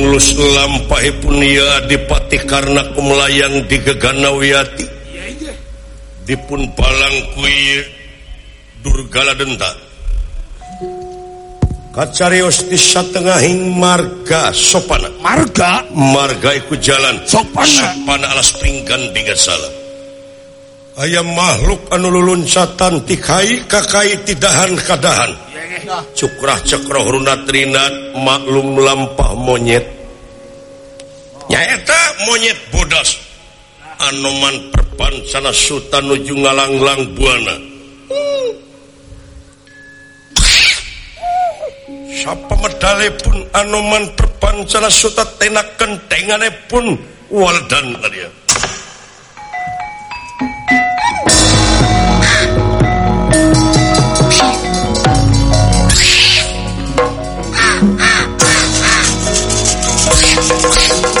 nulus lampaipun ia dipati karena kumlayang di geganawiati dipun palang kui durgala denta. Kacarios di satengahing marga sopana. Marga? Marga iku jalan. Sopana? Sopana alas pringgan diga salah ayam makhluk anu lulunsatan tikai kakai tidahan kadahan. cukrah cekro runatrinat maklum lampah monyet. Nyaeta monyet bodas. Anoman perpansana Sutan nuju ngalanglang buana. Siapa medale pun anoman perpan suta tenak kentengane pun tadi Hey!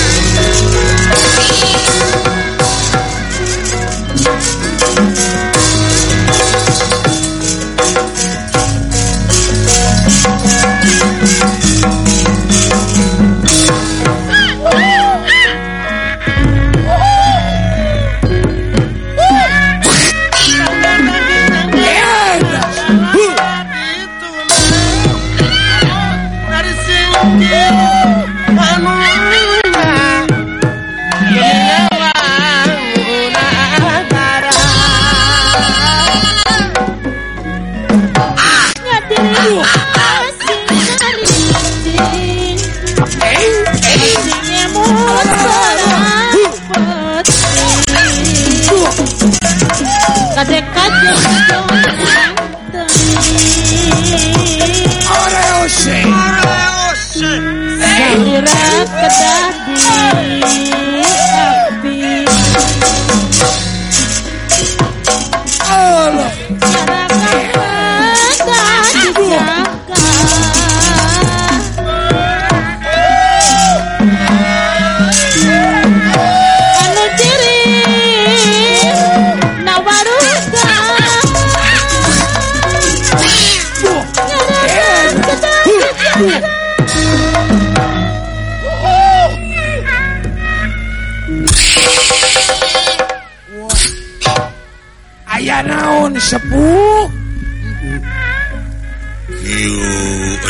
Sing. Serat kedah aya naon sepuh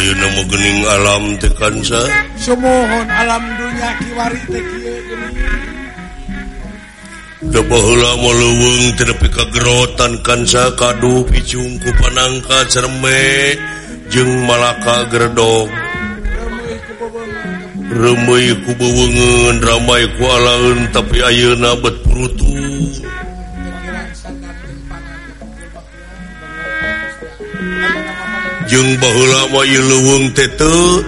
ayo nama gening alam tekan sa. Semohon alam dunya kiwari teh kieu leweng terpi kagerotan kansa kadu picungku panangka cerme jeng malaka gerdog remei ku bewengen ramai kualaun tapi ayeuna bet purutu Jeng baheula wae leuweung teh teu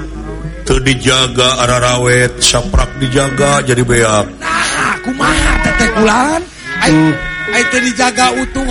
dijaga ararawet saprak dijaga jadi beak. kulan dijaga utuh